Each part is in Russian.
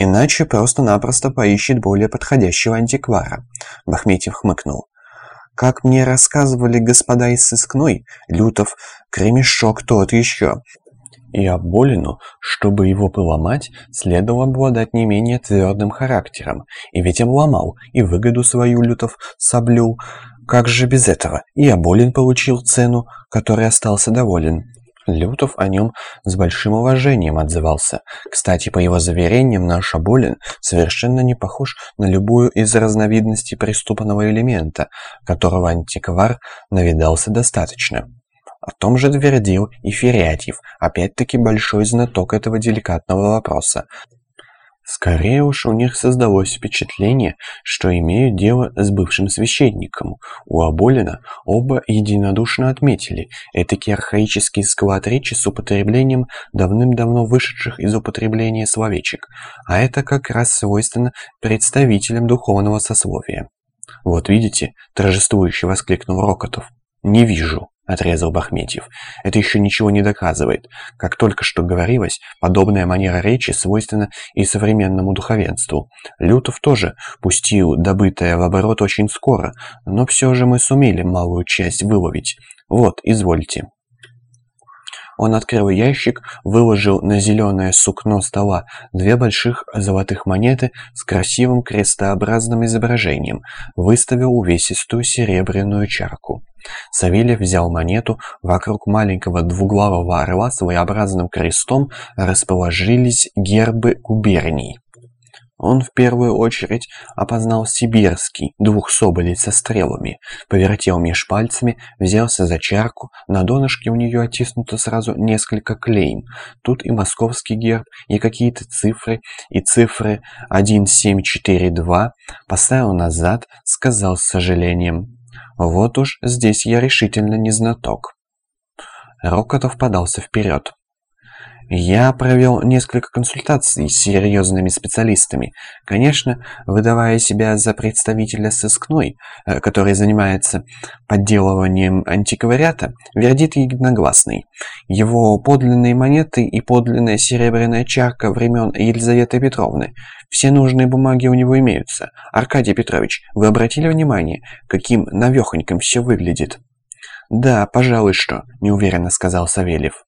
Иначе просто-напросто поищет более подходящего антиквара. Бахметьев хмыкнул. Как мне рассказывали господа из сыскной, Лютов кремешок тот еще. И Аболину, чтобы его поломать, следовало обладать не менее твердым характером. И ведь обломал, и выгоду свою Лютов соблюл. Как же без этого? И Аболин получил цену, которой остался доволен. Лютов о нем с большим уважением отзывался. Кстати, по его заверениям, наш Аболин совершенно не похож на любую из разновидностей преступного элемента, которого антиквар навидался достаточно. О том же твердил и Ферятьев, опять-таки большой знаток этого деликатного вопроса. Скорее уж у них создалось впечатление, что имеют дело с бывшим священником. У Аболина оба единодушно отметили этакий архаический склад речи с употреблением давным-давно вышедших из употребления словечек, а это как раз свойственно представителям духовного сословия. «Вот видите», – торжествующе воскликнул Рокотов, – «не вижу» отрезал Бахметьев. Это еще ничего не доказывает. Как только что говорилось, подобная манера речи свойственна и современному духовенству. Лютов тоже пустил добытое в оборот очень скоро, но все же мы сумели малую часть выловить. Вот, извольте. Он открыл ящик, выложил на зеленое сукно стола две больших золотых монеты с красивым крестообразным изображением, выставил увесистую серебряную чарку. Савельев взял монету, вокруг маленького двуглавого орла своеобразным крестом расположились гербы губерний. Он в первую очередь опознал сибирский, двух соболей со стрелами, повертел меж пальцами, взялся за чарку, на донышке у нее оттиснуто сразу несколько клейм. Тут и московский герб, и какие-то цифры, и цифры 1742, поставил назад, сказал с сожалением вот уж здесь я решительно не знаток. Рокотов подался вперед. Я провел несколько консультаций с серьезными специалистами. Конечно, выдавая себя за представителя сыскной, э, который занимается подделыванием антиквариата, вердит единогласный. Его подлинные монеты и подлинная серебряная чарка времен Елизаветы Петровны. Все нужные бумаги у него имеются. Аркадий Петрович, вы обратили внимание, каким навехоньким все выглядит? «Да, пожалуй, что», – неуверенно сказал Савельев.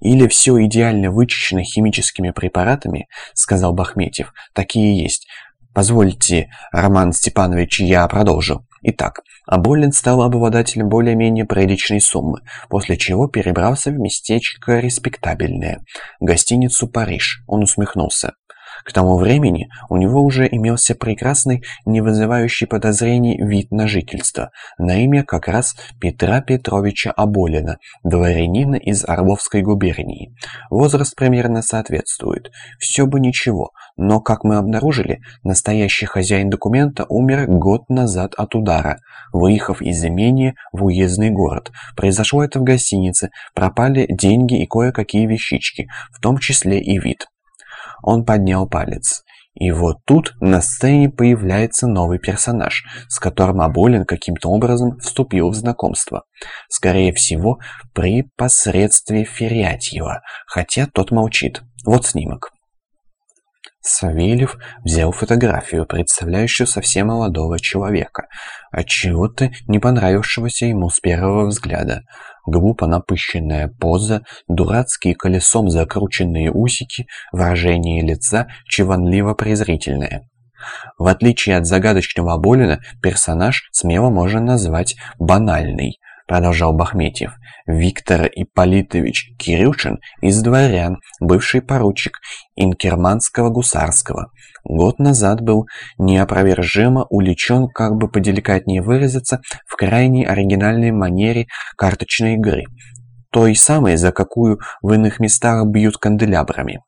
Или все идеально вычищено химическими препаратами, сказал Бахметьев. Такие есть. Позвольте, Роман Степанович, я продолжу. Итак, Аболин стал обладателем более-менее приличной суммы, после чего перебрался в местечко респектабельное, гостиницу «Париж». Он усмехнулся. К тому времени у него уже имелся прекрасный, не вызывающий подозрений вид на жительство, на имя как раз Петра Петровича Аболина, дворянина из Орловской губернии. Возраст примерно соответствует. Все бы ничего, но, как мы обнаружили, настоящий хозяин документа умер год назад от удара, выехав из имения в уездный город. Произошло это в гостинице, пропали деньги и кое-какие вещички, в том числе и вид. Он поднял палец. И вот тут на сцене появляется новый персонаж, с которым Аболин каким-то образом вступил в знакомство. Скорее всего, при посредстве Ферятьева, хотя тот молчит. Вот снимок. Савельев взял фотографию, представляющую совсем молодого человека, отчего-то не понравившегося ему с первого взгляда. Глупо напыщенная поза, дурацкие колесом закрученные усики, выражение лица чеванливо-презрительное. В отличие от загадочного Аболина, персонаж смело можно назвать банальный – продолжал Бахметьев. Виктор Ипполитович Кирюшин из дворян, бывший поручик Инкерманского гусарского. Год назад был неопровержимо уличен, как бы поделикатнее выразиться, в крайне оригинальной манере карточной игры. Той самой, за какую в иных местах бьют канделябрами.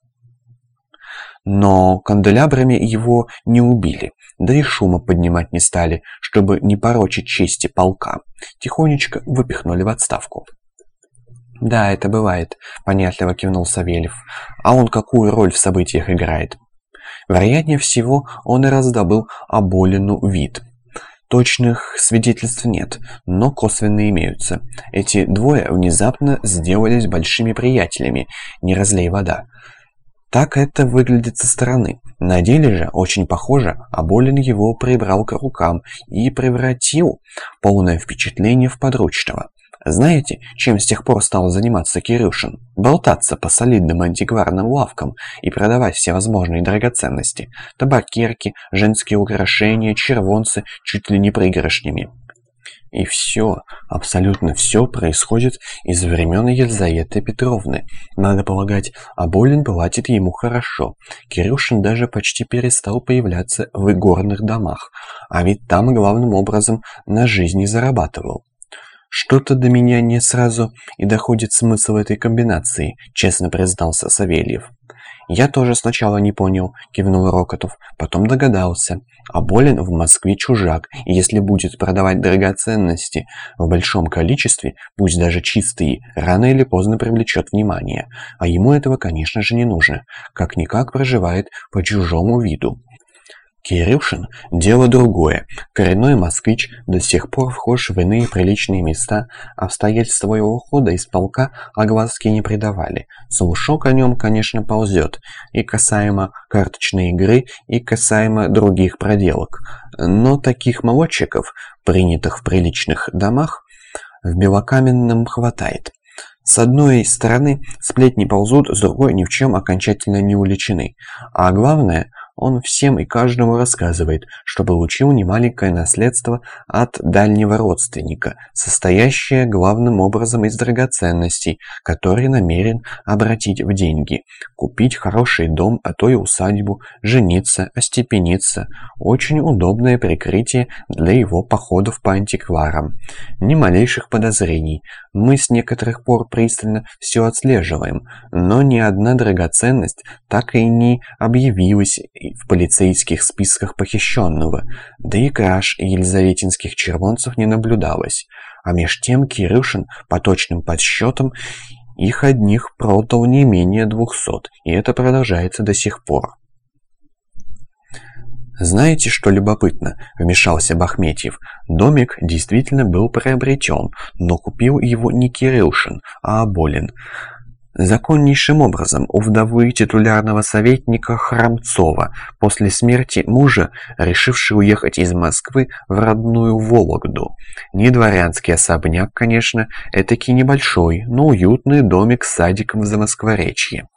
Но канделябрами его не убили, да и шума поднимать не стали, чтобы не порочить чести полка. Тихонечко выпихнули в отставку. «Да, это бывает», — понятливо кивнул Савельев. «А он какую роль в событиях играет?» Вероятнее всего, он и раздобыл Аболину вид. Точных свидетельств нет, но косвенно имеются. Эти двое внезапно сделались большими приятелями, не разлей вода. Так это выглядит со стороны. На деле же очень похоже, а его прибрал к рукам и превратил полное впечатление в подручного. Знаете, чем с тех пор стал заниматься Кирюшин? Болтаться по солидным антикварным лавкам и продавать всевозможные драгоценности. Табакерки, женские украшения, червонцы чуть ли не пригоршнями. И все, абсолютно все происходит из времен Елизаветы Петровны. Надо полагать, Аболин платит ему хорошо. Кирюшин даже почти перестал появляться в игорных домах, а ведь там главным образом на жизни зарабатывал. «Что-то до меня не сразу и доходит смысл этой комбинации», — честно признался Савельев. «Я тоже сначала не понял», — кивнул Рокотов, потом догадался. А Болин в Москве чужак, и если будет продавать драгоценности в большом количестве, пусть даже чистые, рано или поздно привлечет внимание. А ему этого, конечно же, не нужно. Как-никак проживает по чужому виду. Кирюшин – дело другое. Коренной москвич до сих пор вхож в иные приличные места, обстоятельства его ухода из полка огласки не придавали. Слушок о нем, конечно, ползет, и касаемо карточной игры, и касаемо других проделок. Но таких молодчиков, принятых в приличных домах, в Белокаменном хватает. С одной стороны, сплетни ползут, с другой ни в чем окончательно не уличены. А главное – он всем и каждому рассказывает, что получил немаленькое наследство от дальнего родственника, состоящее главным образом из драгоценностей, которые намерен обратить в деньги, купить хороший дом, а то и усадьбу, жениться, остепениться. Очень удобное прикрытие для его походов по антикварам. Ни малейших подозрений. Мы с некоторых пор пристально все отслеживаем, но ни одна драгоценность так и не объявилась в полицейских списках похищенного, да и краж елизаветинских червонцев не наблюдалось. А меж тем Кирюшин, по точным подсчетам, их одних продал не менее двухсот, и это продолжается до сих пор. «Знаете, что любопытно?» – вмешался Бахметьев. Домик действительно был приобретен, но купил его не Кирюшин, а Аболин. Законнейшим образом у вдовы титулярного советника Храмцова после смерти мужа, решившей уехать из Москвы в родную Вологду. Не дворянский особняк, конечно, этакий небольшой, но уютный домик с садиком в Замоскворечье.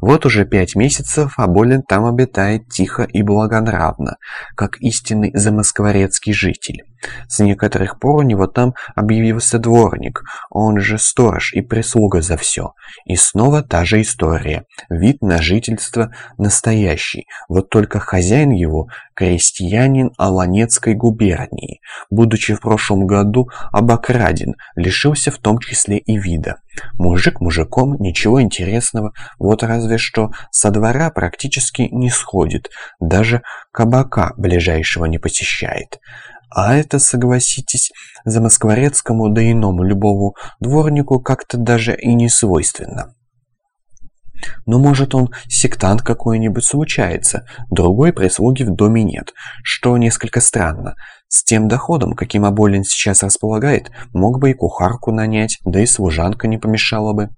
Вот уже пять месяцев Аболин там обитает тихо и благонравно, как истинный замоскворецкий житель. С некоторых пор у него там объявился дворник, он же сторож и прислуга за все. И снова та же история. Вид на жительство настоящий, вот только хозяин его – крестьянин Аланецкой губернии. Будучи в прошлом году обокраден, лишился в том числе и вида. Мужик мужиком, ничего интересного, вот разве что со двора практически не сходит, даже кабака ближайшего не посещает. А это, согласитесь, за москворецкому да иному любому дворнику как-то даже и не свойственно. Но может он сектант какой-нибудь случается, другой прислуги в доме нет, что несколько странно. С тем доходом, каким Аболин сейчас располагает, мог бы и кухарку нанять, да и служанка не помешала бы.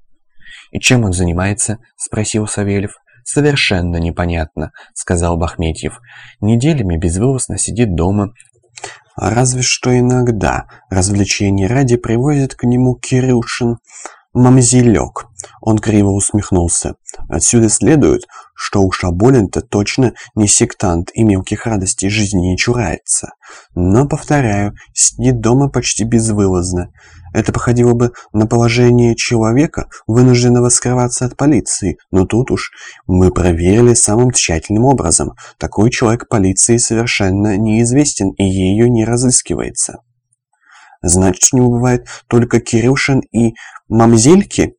«И чем он занимается?» – спросил Савельев. «Совершенно непонятно», – сказал Бахметьев. «Неделями безвылазно сидит дома, Разве что иногда развлечения ради привозит к нему Кирюшин мамзелек. Он криво усмехнулся. Отсюда следует, что у Шаболин-то точно не сектант и мелких радостей жизни не чурается. Но, повторяю, сидит дома почти безвылазно. Это походило бы на положение человека, вынужденного скрываться от полиции, но тут уж мы проверили самым тщательным образом. Такой человек полиции совершенно неизвестен и ею не разыскивается. Значит, не бывает только Кирюшин и мамзельки?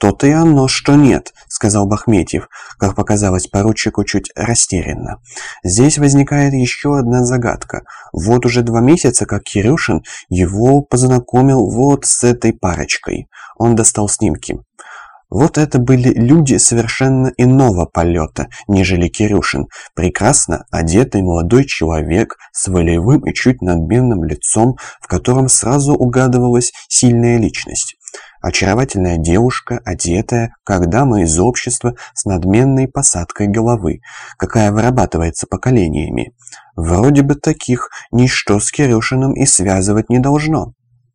«То-то и оно, что нет», — сказал Бахметьев, как показалось поручику чуть растерянно. «Здесь возникает еще одна загадка. Вот уже два месяца, как Кирюшин его познакомил вот с этой парочкой». Он достал снимки. Вот это были люди совершенно иного полета, нежели Кирюшин. Прекрасно одетый молодой человек с волевым и чуть надменным лицом, в котором сразу угадывалась сильная личность. Очаровательная девушка, одетая, как дама из общества, с надменной посадкой головы, какая вырабатывается поколениями. Вроде бы таких ничто с Кирюшиным и связывать не должно.